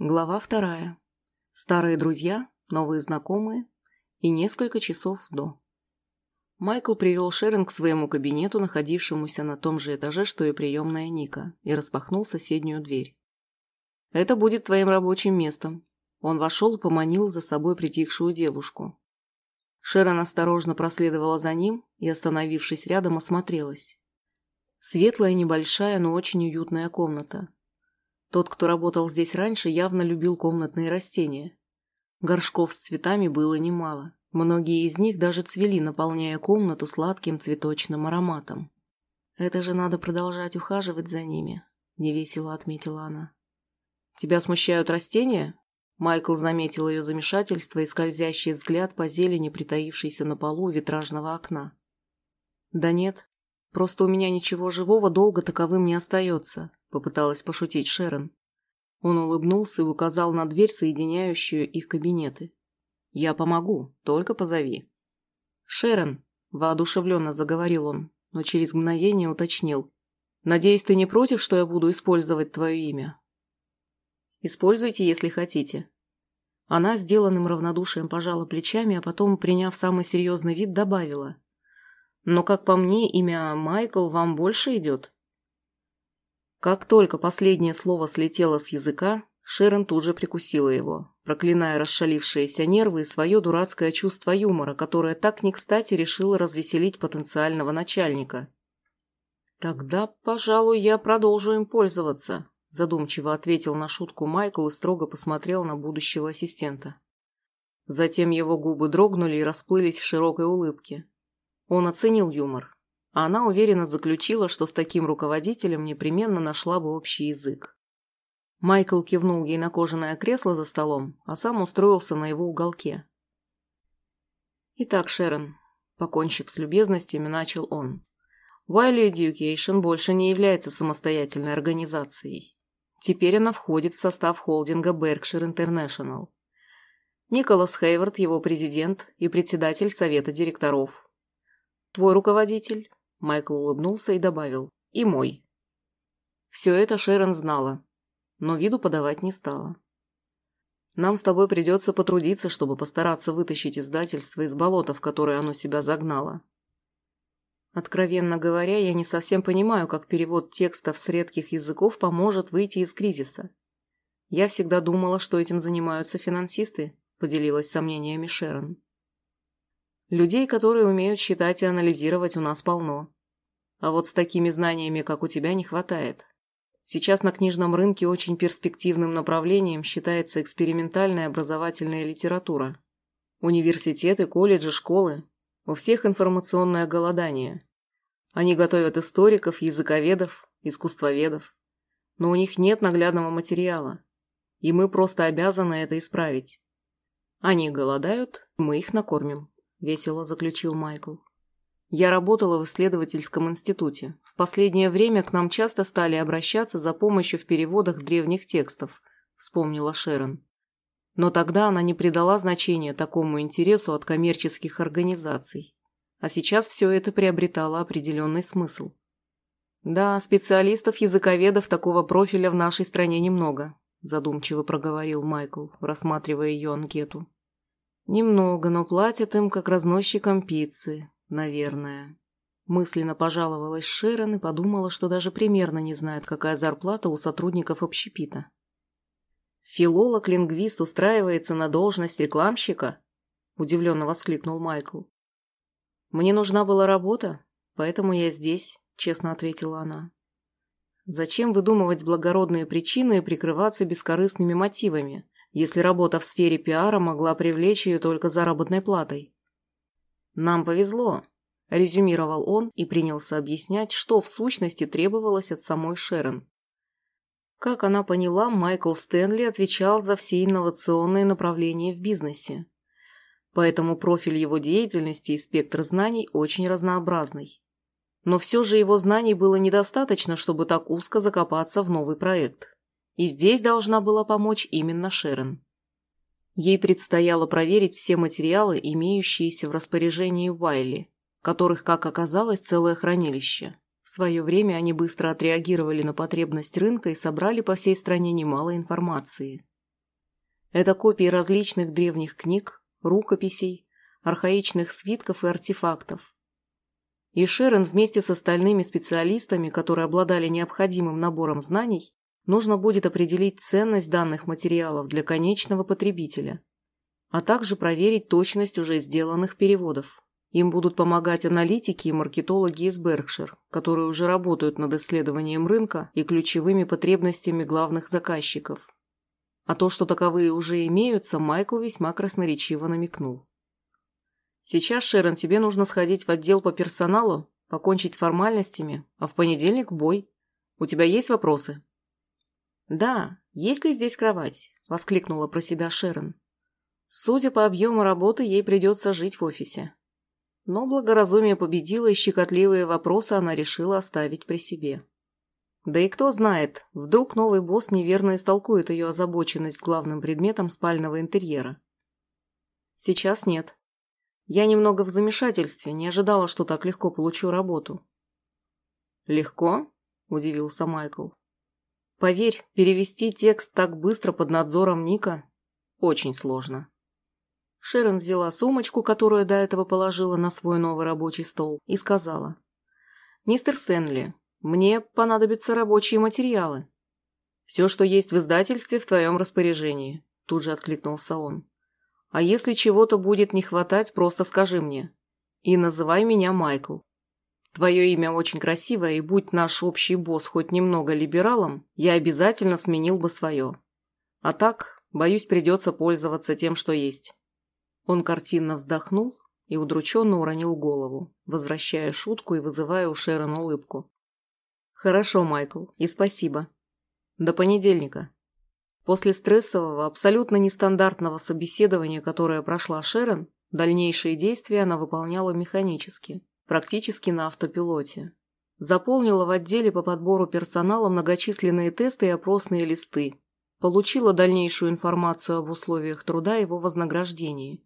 Глава вторая. Старые друзья, новые знакомые и несколько часов до. Майкл привел Шерон к своему кабинету, находившемуся на том же этаже, что и приемная Ника, и распахнул соседнюю дверь. «Это будет твоим рабочим местом». Он вошел и поманил за собой притихшую девушку. Шерон осторожно проследовала за ним и, остановившись рядом, осмотрелась. Светлая, небольшая, но очень уютная комната. Тот, кто работал здесь раньше, явно любил комнатные растения. Горшков с цветами было немало. Многие из них даже цвели, наполняя комнату сладким цветочным ароматом. «Это же надо продолжать ухаживать за ними», – невесело отметила она. «Тебя смущают растения?» Майкл заметил ее замешательство и скользящий взгляд по зелени, притаившейся на полу витражного окна. «Да нет, просто у меня ничего живого долго таковым не остается. – попыталась пошутить Шерон. Он улыбнулся и указал на дверь, соединяющую их кабинеты. «Я помогу, только позови». «Шерон», – воодушевленно заговорил он, но через мгновение уточнил. «Надеюсь, ты не против, что я буду использовать твое имя?» «Используйте, если хотите». Она сделанным равнодушием пожала плечами, а потом, приняв самый серьезный вид, добавила. «Но, как по мне, имя Майкл вам больше идет?» Как только последнее слово слетело с языка, Шерон тут же прикусила его, проклиная расшалившиеся нервы и свое дурацкое чувство юмора, которое так не кстати решило развеселить потенциального начальника. «Тогда, пожалуй, я продолжу им пользоваться», – задумчиво ответил на шутку Майкл и строго посмотрел на будущего ассистента. Затем его губы дрогнули и расплылись в широкой улыбке. Он оценил юмор, она уверенно заключила, что с таким руководителем непременно нашла бы общий язык. Майкл кивнул ей на кожаное кресло за столом, а сам устроился на его уголке. «Итак, Шерон», – покончив с любезностями, начал он. «Wiley Education больше не является самостоятельной организацией. Теперь она входит в состав холдинга Berkshire International. Николас Хейвард – его президент и председатель совета директоров. Твой руководитель Майкл улыбнулся и добавил «И мой». Все это Шерон знала, но виду подавать не стала. Нам с тобой придется потрудиться, чтобы постараться вытащить издательство из болота, в которое оно себя загнало. Откровенно говоря, я не совсем понимаю, как перевод текстов с редких языков поможет выйти из кризиса. Я всегда думала, что этим занимаются финансисты, поделилась сомнениями Шерон. Людей, которые умеют считать и анализировать, у нас полно. А вот с такими знаниями, как у тебя, не хватает. Сейчас на книжном рынке очень перспективным направлением считается экспериментальная образовательная литература. Университеты, колледжи, школы. У всех информационное голодание. Они готовят историков, языковедов, искусствоведов. Но у них нет наглядного материала. И мы просто обязаны это исправить. Они голодают, мы их накормим. – весело заключил Майкл. «Я работала в исследовательском институте. В последнее время к нам часто стали обращаться за помощью в переводах древних текстов», – вспомнила Шерон. Но тогда она не придала значения такому интересу от коммерческих организаций. А сейчас все это приобретало определенный смысл. «Да, специалистов-языковедов такого профиля в нашей стране немного», – задумчиво проговорил Майкл, рассматривая ее анкету. Немного, но платят им как разносчикам пиццы, наверное. Мысленно пожаловалась Шерон и подумала, что даже примерно не знает, какая зарплата у сотрудников общепита. «Филолог-лингвист устраивается на должность рекламщика?» – удивленно воскликнул Майкл. «Мне нужна была работа, поэтому я здесь», – честно ответила она. «Зачем выдумывать благородные причины и прикрываться бескорыстными мотивами?» Если работа в сфере пиара могла привлечь ее только заработной платой. «Нам повезло», – резюмировал он и принялся объяснять, что в сущности требовалось от самой Шерон. Как она поняла, Майкл Стэнли отвечал за все инновационные направления в бизнесе. Поэтому профиль его деятельности и спектр знаний очень разнообразный. Но все же его знаний было недостаточно, чтобы так узко закопаться в новый проект. И здесь должна была помочь именно Шерон. Ей предстояло проверить все материалы, имеющиеся в распоряжении Уайли, которых, как оказалось, целое хранилище. В свое время они быстро отреагировали на потребность рынка и собрали по всей стране немало информации. Это копии различных древних книг, рукописей, архаичных свитков и артефактов. И Шерон вместе с остальными специалистами, которые обладали необходимым набором знаний, нужно будет определить ценность данных материалов для конечного потребителя, а также проверить точность уже сделанных переводов. Им будут помогать аналитики и маркетологи из Беркшир, которые уже работают над исследованием рынка и ключевыми потребностями главных заказчиков. А то, что таковые уже имеются, Майкл весьма красноречиво намекнул. Сейчас, Шерон, тебе нужно сходить в отдел по персоналу, покончить с формальностями, а в понедельник в бой. У тебя есть вопросы? Да, есть ли здесь кровать? Воскликнула про себя Шерон. Судя по объему работы, ей придется жить в офисе. Но благоразумие победило, и щекотливые вопросы она решила оставить при себе. Да и кто знает, вдруг новый босс неверно истолкует ее озабоченность главным предметом спального интерьера. Сейчас нет. Я немного в замешательстве, не ожидала, что так легко получу работу. «Легко?» – удивился Майкл. «Поверь, перевести текст так быстро под надзором Ника очень сложно». Шерон взяла сумочку, которую до этого положила на свой новый рабочий стол, и сказала. «Мистер Стэнли, мне понадобятся рабочие материалы». «Все, что есть в издательстве, в твоем распоряжении», – тут же откликнулся он. А если чего-то будет не хватать, просто скажи мне. И называй меня Майкл. Твое имя очень красивое, и будь наш общий босс хоть немного либералом, я обязательно сменил бы свое. А так, боюсь, придется пользоваться тем, что есть». Он картинно вздохнул и удрученно уронил голову, возвращая шутку и вызывая у Шерон улыбку. «Хорошо, Майкл, и спасибо. До понедельника». После стрессового, абсолютно нестандартного собеседования, которое прошла Шерон, дальнейшие действия она выполняла механически, практически на автопилоте. Заполнила в отделе по подбору персонала многочисленные тесты и опросные листы. Получила дальнейшую информацию об условиях труда и его вознаграждении.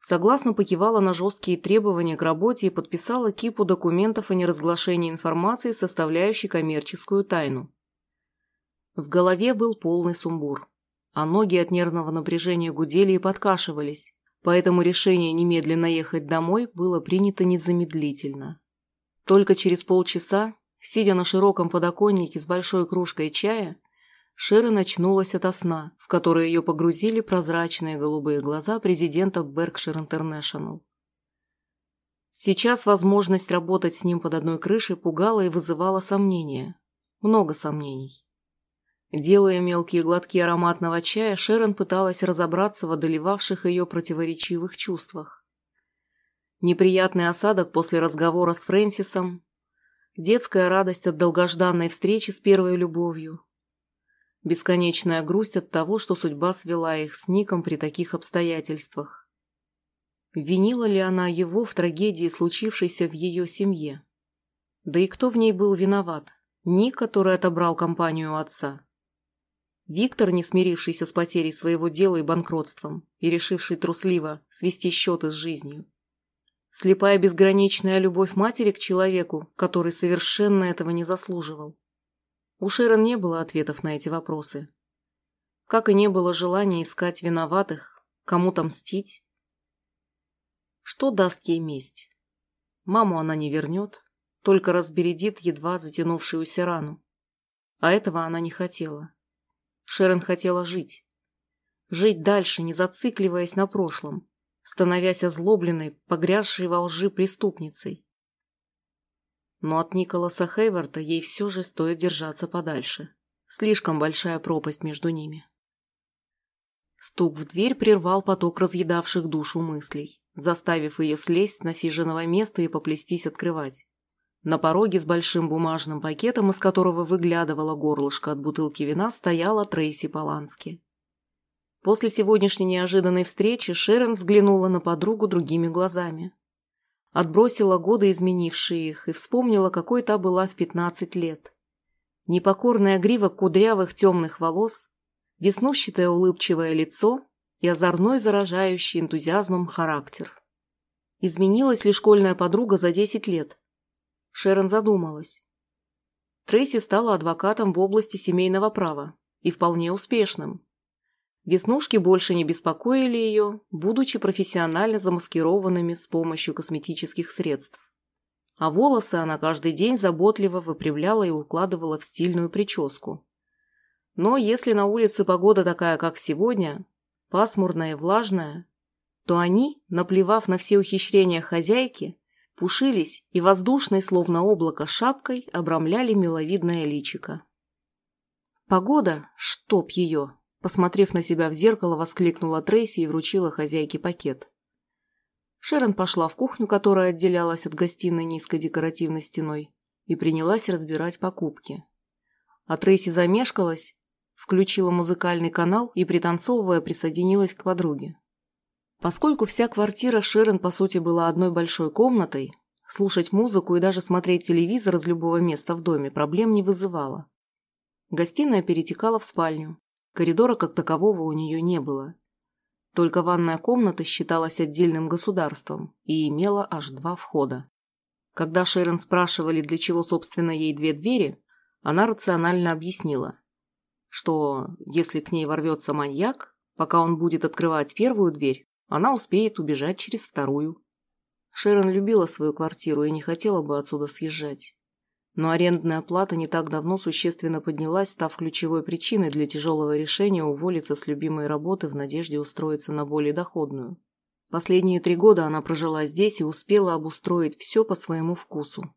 Согласно покивала на жесткие требования к работе и подписала кипу документов о неразглашении информации, составляющей коммерческую тайну. В голове был полный сумбур, а ноги от нервного напряжения гудели и подкашивались, поэтому решение немедленно ехать домой было принято незамедлительно. Только через полчаса, сидя на широком подоконнике с большой кружкой чая, Шерон очнулась ото сна, в который ее погрузили прозрачные голубые глаза президента Berkshire International. Сейчас возможность работать с ним под одной крышей пугала и вызывала сомнения. Много сомнений. Делая мелкие глотки ароматного чая, Шерон пыталась разобраться в одолевавших ее противоречивых чувствах. Неприятный осадок после разговора с Фрэнсисом, детская радость от долгожданной встречи с первой любовью, бесконечная грусть от того, что судьба свела их с Ником при таких обстоятельствах. Винила ли она его в трагедии, случившейся в ее семье? Да и кто в ней был виноват? Ник, который отобрал компанию отца? Виктор, не смирившийся с потерей своего дела и банкротством, и решивший трусливо свести счеты с жизнью. Слепая безграничная любовь матери к человеку, который совершенно этого не заслуживал. У Шерон не было ответов на эти вопросы. Как и не было желания искать виноватых, кому-то мстить. Что даст ей месть? Маму она не вернет, только разбередит едва затянувшуюся рану. А этого она не хотела. Шерон хотела жить. Жить дальше, не зацикливаясь на прошлом, становясь озлобленной, погрязшей во лжи преступницей. Но от Николаса Хейварда ей все же стоит держаться подальше. Слишком большая пропасть между ними. Стук в дверь прервал поток разъедавших душу мыслей, заставив ее слезть с насиженного места и поплестись открывать. На пороге с большим бумажным пакетом, из которого выглядывала горлышко от бутылки вина, стояла Трейси Полански. После сегодняшней неожиданной встречи Шерон взглянула на подругу другими глазами. Отбросила годы, изменившие их, и вспомнила, какой та была в пятнадцать лет. Непокорная грива кудрявых темных волос, веснущатое улыбчивое лицо и озорной заражающий энтузиазмом характер. Изменилась ли школьная подруга за десять лет? Шерон задумалась. Трейси стала адвокатом в области семейного права и вполне успешным. Веснушки больше не беспокоили ее, будучи профессионально замаскированными с помощью косметических средств. А волосы она каждый день заботливо выпрямляла и укладывала в стильную прическу. Но если на улице погода такая, как сегодня, пасмурная и влажная, то они, наплевав на все ухищрения хозяйки, пушились и воздушной, словно облако, шапкой обрамляли миловидное личико. «Погода, чтоб ее!» Посмотрев на себя в зеркало, воскликнула Трейси и вручила хозяйке пакет. Шерон пошла в кухню, которая отделялась от гостиной низкой декоративной стеной, и принялась разбирать покупки. А Трейси замешкалась, включила музыкальный канал и, пританцовывая, присоединилась к подруге. Поскольку вся квартира Шерон, по сути, была одной большой комнатой, слушать музыку и даже смотреть телевизор из любого места в доме проблем не вызывало. Гостиная перетекала в спальню, Коридора как такового у нее не было. Только ванная комната считалась отдельным государством и имела аж два входа. Когда Шерон спрашивали, для чего, собственно, ей две двери, она рационально объяснила, что если к ней ворвется маньяк, пока он будет открывать первую дверь, она успеет убежать через вторую. Шерон любила свою квартиру и не хотела бы отсюда съезжать. Но арендная плата не так давно существенно поднялась, став ключевой причиной для тяжелого решения уволиться с любимой работы в надежде устроиться на более доходную. Последние три года она прожила здесь и успела обустроить все по своему вкусу.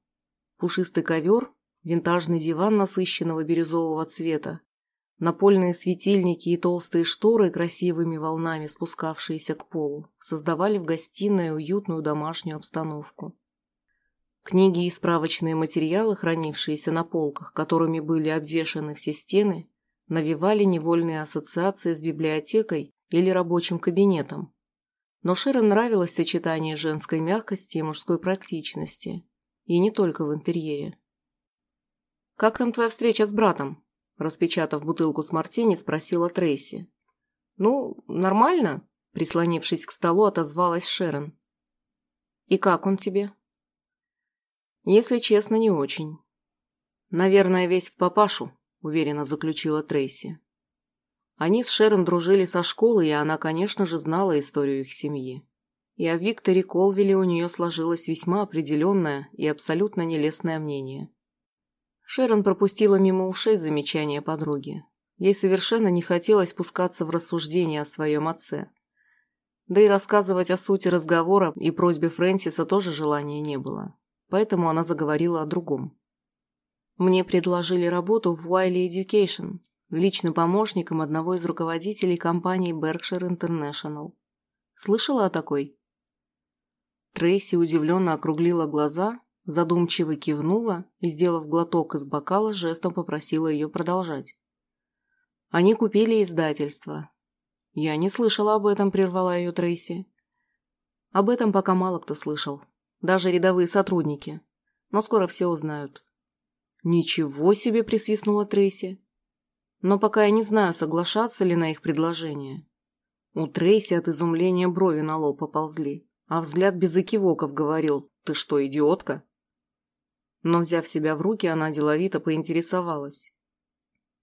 Пушистый ковер, винтажный диван насыщенного бирюзового цвета, напольные светильники и толстые шторы, красивыми волнами спускавшиеся к полу, создавали в гостиной уютную домашнюю обстановку. Книги и справочные материалы, хранившиеся на полках, которыми были обвешаны все стены, навевали невольные ассоциации с библиотекой или рабочим кабинетом. Но Шерон нравилось сочетание женской мягкости и мужской практичности. И не только в интерьере. «Как там твоя встреча с братом?» Распечатав бутылку с мартини, спросила Трейси. «Ну, нормально», прислонившись к столу, отозвалась Шерон. «И как он тебе?» Если честно, не очень. Наверное, весь в папашу, уверенно заключила Трейси. Они с Шерон дружили со школы, и она, конечно же, знала историю их семьи. И о Викторе Колвилле у нее сложилось весьма определенное и абсолютно нелестное мнение. Шерон пропустила мимо ушей замечания подруги. Ей совершенно не хотелось пускаться в рассуждения о своем отце. Да и рассказывать о сути разговора и просьбе Фрэнсиса тоже желания не было поэтому она заговорила о другом. Мне предложили работу в Wiley Education, личным помощником одного из руководителей компании Berkshire International. Слышала о такой? Трейси удивленно округлила глаза, задумчиво кивнула и, сделав глоток из бокала, жестом попросила ее продолжать. Они купили издательство. Я не слышала об этом, прервала ее Трейси. Об этом пока мало кто слышал, даже рядовые сотрудники. Но скоро все узнают. «Ничего себе!» – присвистнула Трейси. «Но пока я не знаю, соглашаться ли на их предложение». У Трейси от изумления брови на лоб поползли, а взгляд без экивоков говорил «Ты что, идиотка?» Но, взяв себя в руки, она деловито поинтересовалась.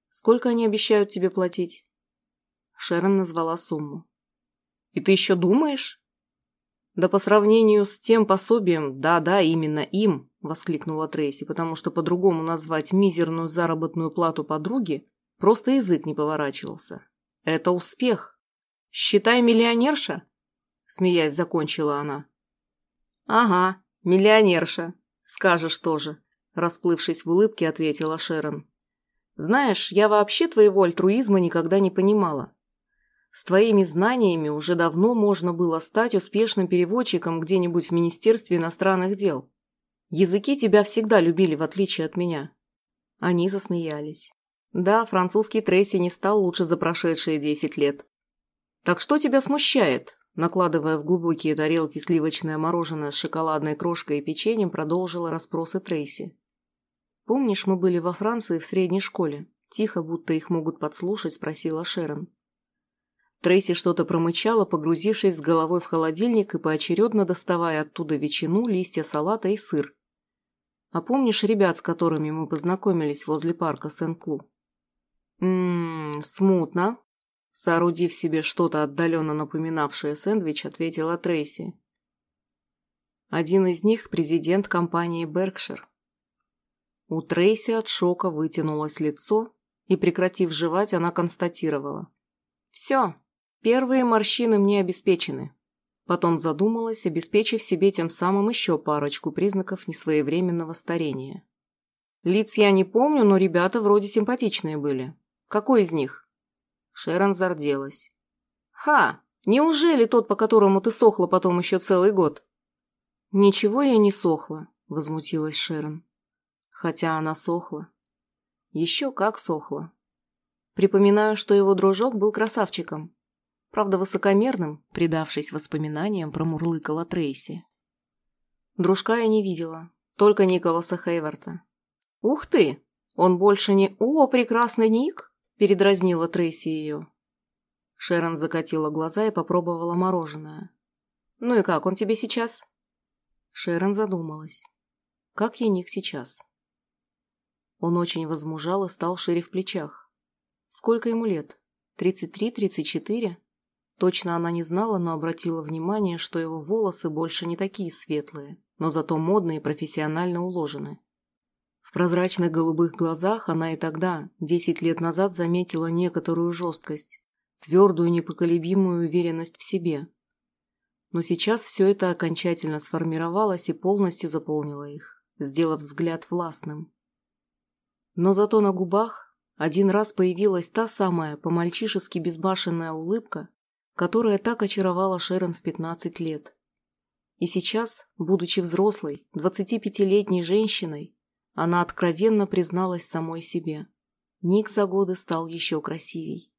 «Сколько они обещают тебе платить?» Шерон назвала сумму. «И ты еще думаешь?» «Да по сравнению с тем пособием, да-да, именно им», – воскликнула Трейси, потому что по-другому назвать мизерную заработную плату подруги просто язык не поворачивался. «Это успех. Считай миллионерша?» – смеясь закончила она. «Ага, миллионерша. Скажешь тоже», – расплывшись в улыбке, ответила Шерон. «Знаешь, я вообще твоего альтруизма никогда не понимала. С твоими знаниями уже давно можно было стать успешным переводчиком где-нибудь в Министерстве иностранных дел. Языки тебя всегда любили, в отличие от меня». Они засмеялись. Да, французский Трейси не стал лучше за прошедшие десять лет. «Так что тебя смущает?» Накладывая в глубокие тарелки сливочное мороженое с шоколадной крошкой и печеньем, продолжила расспросы Трейси. «Помнишь, мы были во Франции в средней школе?» Тихо, будто их могут подслушать, спросила Шерон. Трейси что-то промычала, погрузившись с головой в холодильник и поочередно доставая оттуда ветчину, листья салата и сыр. «А помнишь ребят, с которыми мы познакомились возле парка Сен-Клу?» «Ммм, смутно», Соорудив себе что-то отдаленно напоминавшее сэндвич, ответила Трейси. Один из них – президент компании «Беркшир». У Трейси от шока вытянулось лицо, и, прекратив жевать, она констатировала. «Все, первые морщины мне обеспечены». Потом задумалась, обеспечив себе тем самым еще парочку признаков несвоевременного старения. Лиц я не помню, но ребята вроде симпатичные были. Какой из них? Шерон зарделась. Ха! Неужели тот, по которому ты сохла потом еще целый год? Ничего я не сохла, возмутилась Шерон. Хотя она сохла. Еще как сохла. Припоминаю, что его дружок был красавчиком. Правда, высокомерным, предавшись воспоминаниям, промурлыкала Трейси. Дружка я не видела, только Николаса Хейварта. «Ух ты! Он больше не... О, прекрасный Ник!» – передразнила Трейси ее. Шерон закатила глаза и попробовала мороженое. «Ну и как, он тебе сейчас?» Шерон задумалась. «Как я Ник сейчас?» Он очень возмужал и стал шире в плечах. Сколько ему лет? Тридцать три, тридцать четыре? Точно она не знала, но обратила внимание, что его волосы больше не такие светлые, но зато модные и профессионально уложены прозрачных голубых глазах она и тогда, десять лет назад, заметила некоторую жесткость, твердую непоколебимую уверенность в себе. Но сейчас все это окончательно сформировалось и полностью заполнило их, сделав взгляд властным. Но зато на губах один раз появилась та самая по-мальчишески безбашенная улыбка, которая так очаровала Шерон в 15 лет. И сейчас, будучи взрослой, 25-летней женщиной, она откровенно призналась самой себе. Ник за годы стал еще красивей.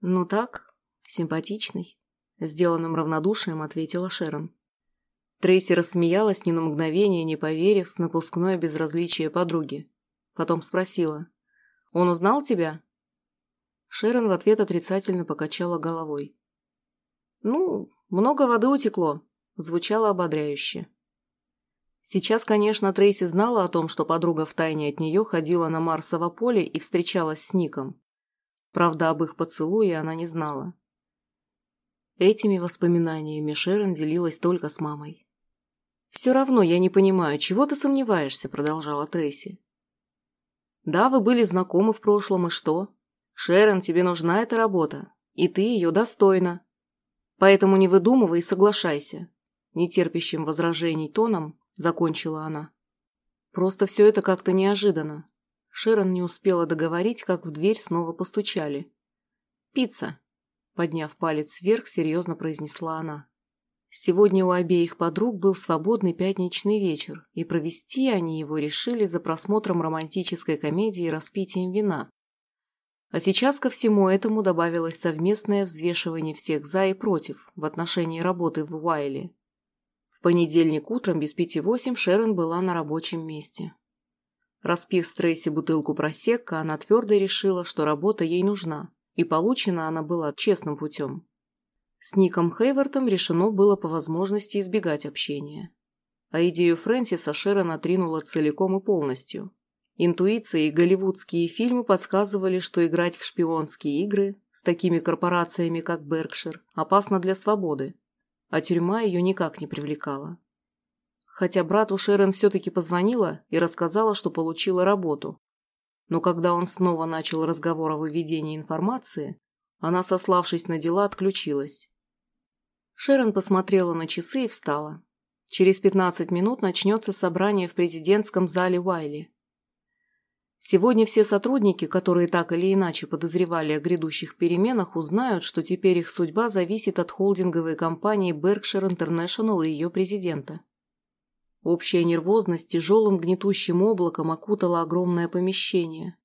«Ну так, симпатичный», — сделанным равнодушием ответила Шерон. Трейси рассмеялась ни на мгновение, не поверив в напускное безразличие подруги. Потом спросила. «Он узнал тебя?» Шерон в ответ отрицательно покачала головой. «Ну, много воды утекло», — звучало ободряюще. Сейчас, конечно, Трейси знала о том, что подруга втайне от нее ходила на Марсово поле и встречалась с Ником. Правда, об их поцелуе она не знала. Этими воспоминаниями Шерон делилась только с мамой. «Все равно я не понимаю, чего ты сомневаешься?» – продолжала Трейси. «Да, вы были знакомы в прошлом, и что? Шерон, тебе нужна эта работа, и ты ее достойна. Поэтому не выдумывай и соглашайся». Нетерпящим возражений тоном – закончила она. Просто все это как-то неожиданно. Шерон не успела договорить, как в дверь снова постучали. «Пицца!» – подняв палец вверх, серьезно произнесла она. Сегодня у обеих подруг был свободный пятничный вечер, и провести они его решили за просмотром романтической комедии и распитием вина. А сейчас ко всему этому добавилось совместное взвешивание всех «за» и «против» в отношении работы в Уайле понедельник утром без пяти восемь Шерон была на рабочем месте. Распив с Трейси бутылку просекка, она твердо решила, что работа ей нужна, и получена она была честным путем. С Ником Хейвартом решено было по возможности избегать общения. А идею Фрэнсиса Шерон отринула целиком и полностью. Интуиция и голливудские фильмы подсказывали, что играть в шпионские игры с такими корпорациями, как Беркшир, опасно для свободы, а тюрьма ее никак не привлекала. Хотя брату Шерон все-таки позвонила и рассказала, что получила работу. Но когда он снова начал разговор о выведении информации, она, сославшись на дела, отключилась. Шерон посмотрела на часы и встала. Через 15 минут начнется собрание в президентском зале Уайли. Сегодня все сотрудники, которые так или иначе подозревали о грядущих переменах, узнают, что теперь их судьба зависит от холдинговой компании Berkshire International и ее президента. Общая нервозность тяжелым гнетущим облаком окутала огромное помещение.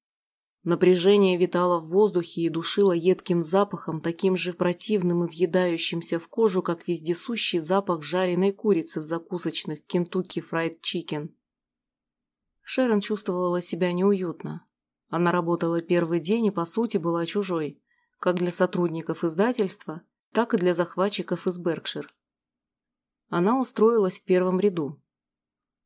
Напряжение витало в воздухе и душило едким запахом, таким же противным и въедающимся в кожу, как вездесущий запах жареной курицы в закусочных Kentucky Fried Chicken. Шерон чувствовала себя неуютно. Она работала первый день и, по сути, была чужой, как для сотрудников издательства, так и для захватчиков из Беркшир. Она устроилась в первом ряду.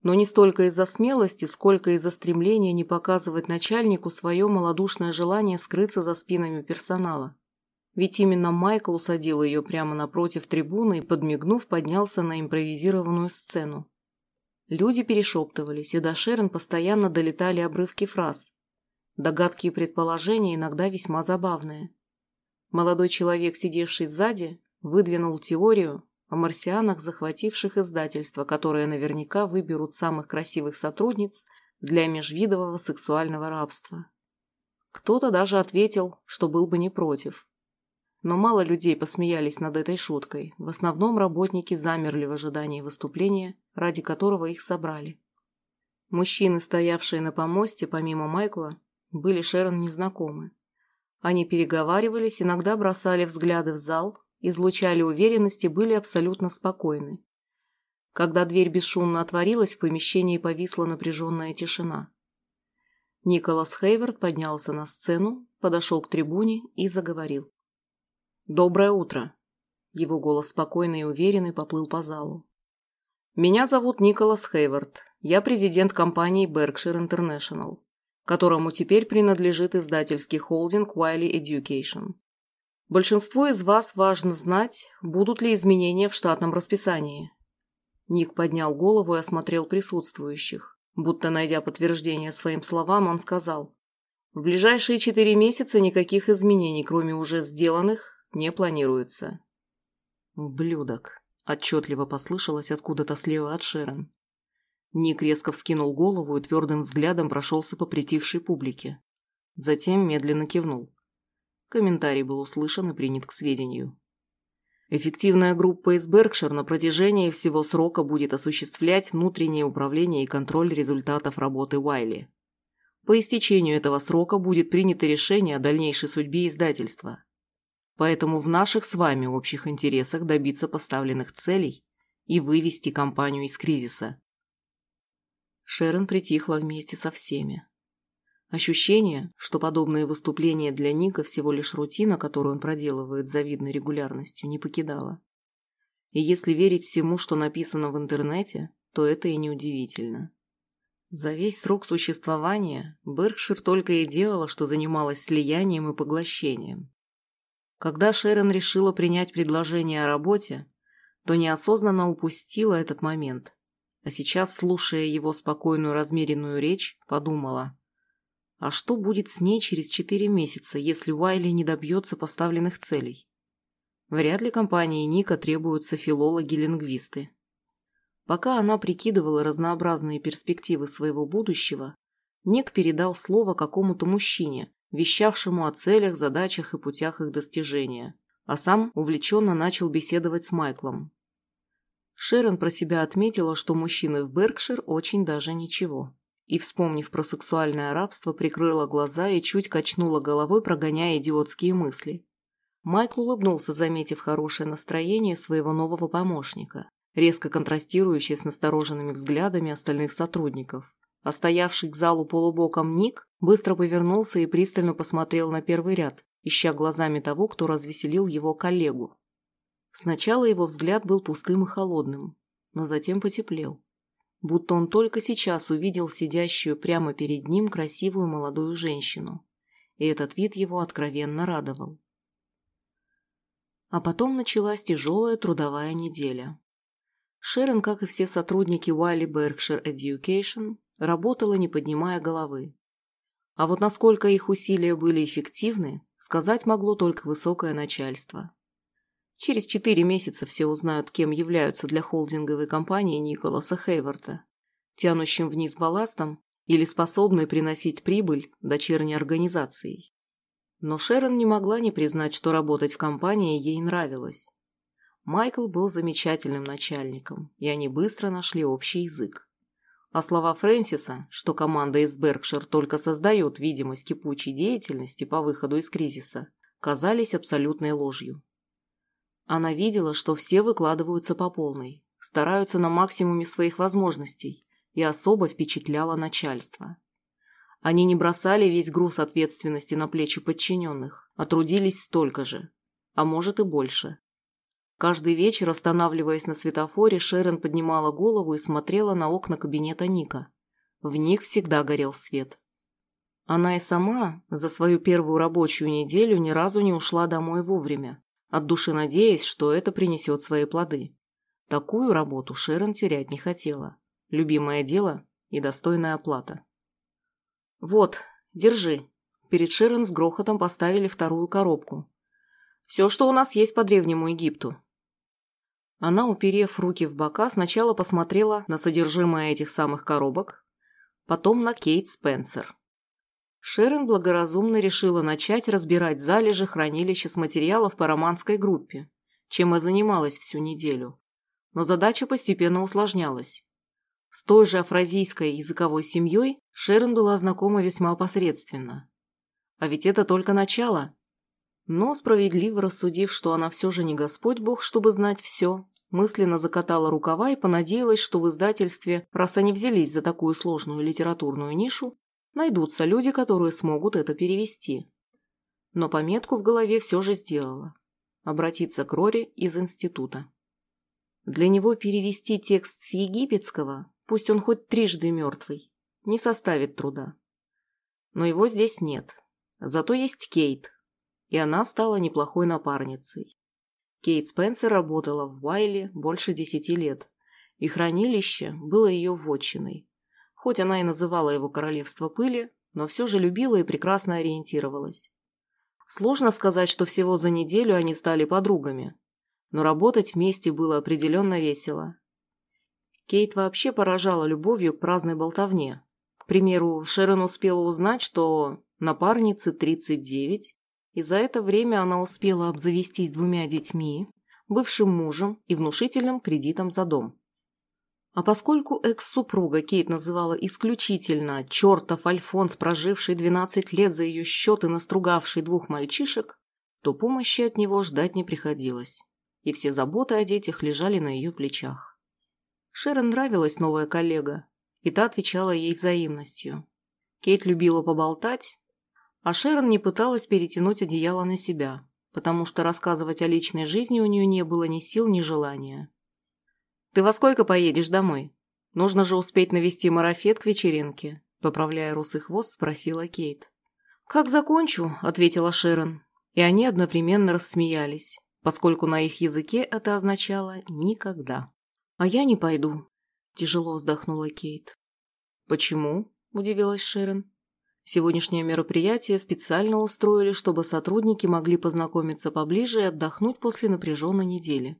Но не столько из-за смелости, сколько из-за стремления не показывать начальнику свое малодушное желание скрыться за спинами персонала. Ведь именно Майкл усадил ее прямо напротив трибуны и, подмигнув, поднялся на импровизированную сцену. Люди перешептывались, и до Шерон постоянно долетали обрывки фраз. Догадки и предположения иногда весьма забавные. Молодой человек, сидевший сзади, выдвинул теорию о марсианах, захвативших издательство, которое наверняка выберут самых красивых сотрудниц для межвидового сексуального рабства. Кто-то даже ответил, что был бы не против. Но мало людей посмеялись над этой шуткой. В основном работники замерли в ожидании выступления, ради которого их собрали. Мужчины, стоявшие на помосте, помимо Майкла, были Шерон незнакомы. Они переговаривались, иногда бросали взгляды в зал, излучали уверенность и были абсолютно спокойны. Когда дверь бесшумно отворилась, в помещении повисла напряженная тишина. Николас Хейвард поднялся на сцену, подошел к трибуне и заговорил. «Доброе утро!» Его голос спокойный и уверенный поплыл по залу. «Меня зовут Николас Хейвард. Я президент компании Berkshire International, которому теперь принадлежит издательский холдинг Wiley Education. Большинству из вас важно знать, будут ли изменения в штатном расписании». Ник поднял голову и осмотрел присутствующих. Будто найдя подтверждение своим словам, он сказал, «В ближайшие четыре месяца никаких изменений, кроме уже сделанных, не планируется. «Ублюдок», – отчетливо послышалось откуда-то слева от Шерон. Ник резко вскинул голову и твердым взглядом прошелся по притихшей публике. Затем медленно кивнул. Комментарий был услышан и принят к сведению. Эффективная группа из Беркшир на протяжении всего срока будет осуществлять внутреннее управление и контроль результатов работы Уайли. По истечению этого срока будет принято решение о дальнейшей судьбе издательства. Поэтому в наших с вами общих интересах добиться поставленных целей и вывести компанию из кризиса. Шерон притихла вместе со всеми. Ощущение, что подобные выступления для Ника всего лишь рутина, которую он проделывает с завидной регулярностью, не покидало. И если верить всему, что написано в интернете, то это и неудивительно. За весь срок существования Беркшир только и делала, что занималась слиянием и поглощением. Когда Шерон решила принять предложение о работе, то неосознанно упустила этот момент. А сейчас, слушая его спокойную размеренную речь, подумала, а что будет с ней через четыре месяца, если Уайли не добьется поставленных целей? Вряд ли компании Ника требуются филологи-лингвисты. Пока она прикидывала разнообразные перспективы своего будущего, Ник передал слово какому-то мужчине, вещавшему о целях, задачах и путях их достижения, а сам увлеченно начал беседовать с Майклом. Шерон про себя отметила, что мужчины в Беркшир очень даже ничего. И, вспомнив про сексуальное рабство, прикрыла глаза и чуть качнула головой, прогоняя идиотские мысли. Майкл улыбнулся, заметив хорошее настроение своего нового помощника, резко контрастирующее с настороженными взглядами остальных сотрудников. А стоявший к залу полубоком Ник быстро повернулся и пристально посмотрел на первый ряд, ища глазами того, кто развеселил его коллегу. Сначала его взгляд был пустым и холодным, но затем потеплел. Будто он только сейчас увидел сидящую прямо перед ним красивую молодую женщину, и этот вид его откровенно радовал. А потом началась тяжелая трудовая неделя. Шерон, как и все сотрудники Wiley Berkshire Education, работала, не поднимая головы. А вот насколько их усилия были эффективны, сказать могло только высокое начальство. Через четыре месяца все узнают, кем являются для холдинговой компании Николаса Хейварда, тянущим вниз балластом или способной приносить прибыль дочерней организацией. Но Шерон не могла не признать, что работать в компании ей нравилось. Майкл был замечательным начальником, и они быстро нашли общий язык. А слова Фрэнсиса, что команда из Беркшир только создает видимость кипучей деятельности по выходу из кризиса, казались абсолютной ложью. Она видела, что все выкладываются по полной, стараются на максимуме своих возможностей и особо впечатляло начальство. Они не бросали весь груз ответственности на плечи подчиненных, а трудились столько же, а может и больше. Каждый вечер, останавливаясь на светофоре, Шерон поднимала голову и смотрела на окна кабинета Ника. В них всегда горел свет. Она и сама за свою первую рабочую неделю ни разу не ушла домой вовремя, от души надеясь, что это принесет свои плоды. Такую работу Шерон терять не хотела. Любимое дело и достойная оплата. «Вот, держи». Перед Шерон с грохотом поставили вторую коробку. «Все, что у нас есть по Древнему Египту. Она, уперев руки в бока, сначала посмотрела на содержимое этих самых коробок, потом на Кейт Спенсер. Шерон благоразумно решила начать разбирать залежи хранилища с материалов по романской группе, чем и занималась всю неделю. Но задача постепенно усложнялась. С той же афразийской языковой семьей Шерон была знакома весьма посредственно. А ведь это только начало. Но, справедливо рассудив, что она все же не Господь Бог, чтобы знать все, мысленно закатала рукава и понадеялась, что в издательстве, раз они взялись за такую сложную литературную нишу, найдутся люди, которые смогут это перевести. Но пометку в голове все же сделала. Обратиться к Рори из института. Для него перевести текст с египетского, пусть он хоть трижды мертвый, не составит труда. Но его здесь нет. Зато есть Кейт, и она стала неплохой напарницей. Кейт Спенсер работала в Уайле больше десяти лет, и хранилище было ее вотчиной. Хоть она и называла его королевство пыли, но все же любила и прекрасно ориентировалась. Сложно сказать, что всего за неделю они стали подругами, но работать вместе было определенно весело. Кейт вообще поражала любовью к праздной болтовне. К примеру, Шерон успела узнать, что напарнице 39, и за это время она успела обзавестись двумя детьми, бывшим мужем и внушительным кредитом за дом. А поскольку экс-супруга Кейт называла исключительно «чертов Альфонс, проживший 12 лет за ее счет и настругавший двух мальчишек», то помощи от него ждать не приходилось, и все заботы о детях лежали на ее плечах. Шерон нравилась новая коллега, и та отвечала ей взаимностью. Кейт любила поболтать, а Шерон не пыталась перетянуть одеяло на себя, потому что рассказывать о личной жизни у нее не было ни сил, ни желания. «Ты во сколько поедешь домой? Нужно же успеть навести марафет к вечеринке», поправляя русый хвост, спросила Кейт. «Как закончу», — ответила Шерон, и они одновременно рассмеялись, поскольку на их языке это означало «никогда». «А я не пойду», — тяжело вздохнула Кейт. «Почему?» – удивилась Шерон. Сегодняшнее мероприятие специально устроили, чтобы сотрудники могли познакомиться поближе и отдохнуть после напряженной недели.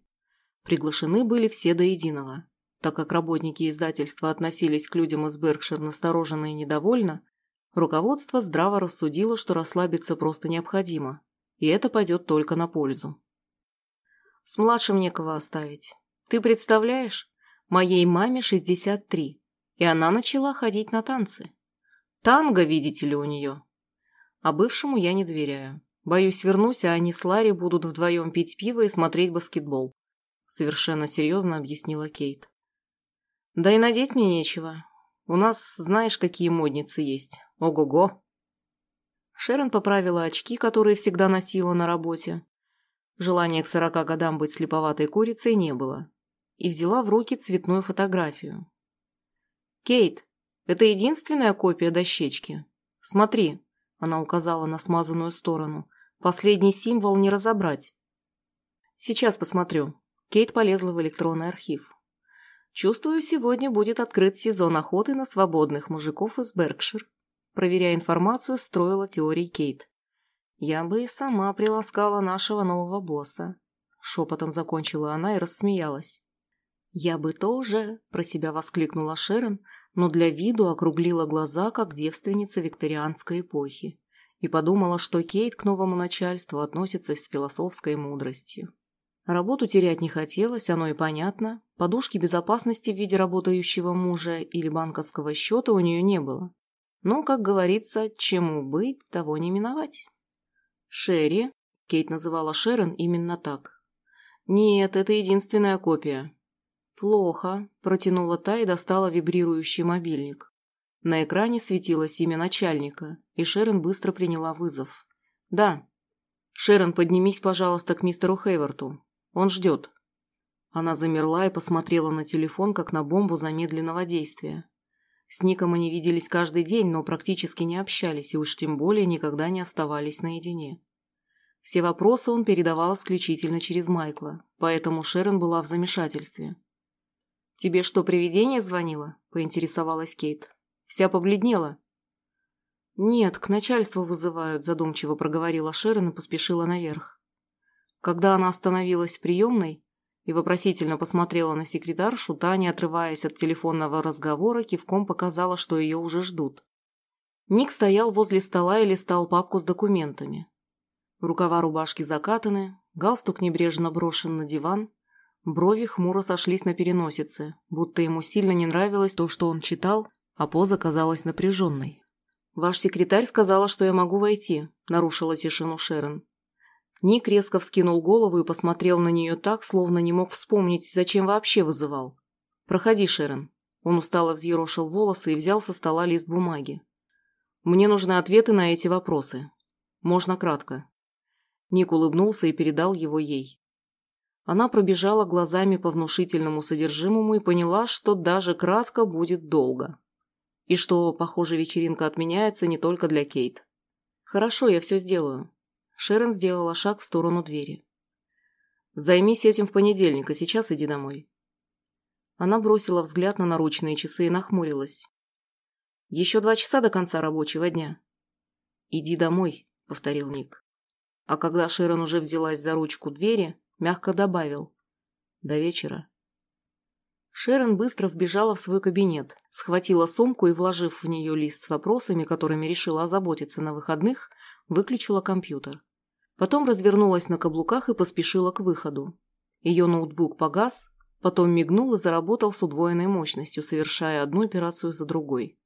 Приглашены были все до единого. Так как работники издательства относились к людям из Беркшир настороженно и недовольно, руководство здраво рассудило, что расслабиться просто необходимо, и это пойдет только на пользу. «С младшим некого оставить. Ты представляешь, моей маме 63, и она начала ходить на танцы. Танго, видите ли, у нее. А бывшему я не доверяю. Боюсь, вернусь, а они с Ларри будут вдвоем пить пиво и смотреть баскетбол. Совершенно серьезно объяснила Кейт. Да и надеть мне нечего. У нас, знаешь, какие модницы есть. Ого-го. Шерон поправила очки, которые всегда носила на работе. Желания к сорока годам быть слеповатой курицей не было. И взяла в руки цветную фотографию. «Кейт, это единственная копия дощечки. Смотри, она указала на смазанную сторону. Последний символ не разобрать. Сейчас посмотрю. Кейт полезла в электронный архив. Чувствую, сегодня будет открыт сезон охоты на свободных мужиков из Беркшир. Проверяя информацию, строила теории Кейт. Я бы и сама приласкала нашего нового босса. Шепотом закончила она и рассмеялась. «Я бы тоже», – про себя воскликнула Шерон, но для виду округлила глаза, как девственница викторианской эпохи, и подумала, что Кейт к новому начальству относится с философской мудростью. Работу терять не хотелось, оно и понятно. Подушки безопасности в виде работающего мужа или банковского счета у нее не было. Но, как говорится, чему быть, того не миновать. Шерри, Кейт называла Шерон именно так. Нет, это единственная копия. «Плохо», – протянула та и достала вибрирующий мобильник. На экране светилось имя начальника, и Шерон быстро приняла вызов. «Да». «Шерон, поднимись, пожалуйста, к мистеру Хейварту. Он ждет». Она замерла и посмотрела на телефон, как на бомбу замедленного действия. С Ником они виделись каждый день, но практически не общались и уж тем более никогда не оставались наедине. Все вопросы он передавал исключительно через Майкла, поэтому Шерон была в замешательстве. «Тебе что, привидение звонило?» – поинтересовалась Кейт. «Вся побледнела». «Нет, к начальству вызывают», – задумчиво проговорила Шерон и поспешила наверх. Когда она остановилась в приемной и вопросительно посмотрела на секретаршу, та, не отрываясь от телефонного разговора, кивком показала, что ее уже ждут. Ник стоял возле стола и листал папку с документами. Рукава рубашки закатаны, галстук небрежно брошен на диван, брови хмуро сошлись на переносице, будто ему сильно не нравилось то, что он читал, а поза казалась напряженной. «Ваш секретарь сказала, что я могу войти», – нарушила тишину Шерон. Ник резко вскинул голову и посмотрел на нее так, словно не мог вспомнить, зачем вообще вызывал. «Проходи, Шерон». Он устало взъерошил волосы и взял со стола лист бумаги. «Мне нужны ответы на эти вопросы. Можно кратко». Ник улыбнулся и передал его ей. Она пробежала глазами по внушительному содержимому и поняла, что даже кратко будет долго. И что, похоже, вечеринка отменяется не только для Кейт. «Хорошо, я все сделаю». Шерон сделала шаг в сторону двери. «Займись этим в понедельник, а сейчас иди домой». Она бросила взгляд на наручные часы и нахмурилась. «Еще два часа до конца рабочего дня». «Иди домой», — повторил Ник. А когда Шерон уже взялась за ручку двери, мягко добавил «До вечера». Шерон быстро вбежала в свой кабинет, схватила сумку и, вложив в нее лист с вопросами, которыми решила озаботиться на выходных, выключила компьютер. Потом развернулась на каблуках и поспешила к выходу. Ее ноутбук погас, потом мигнул и заработал с удвоенной мощностью, совершая одну операцию за другой.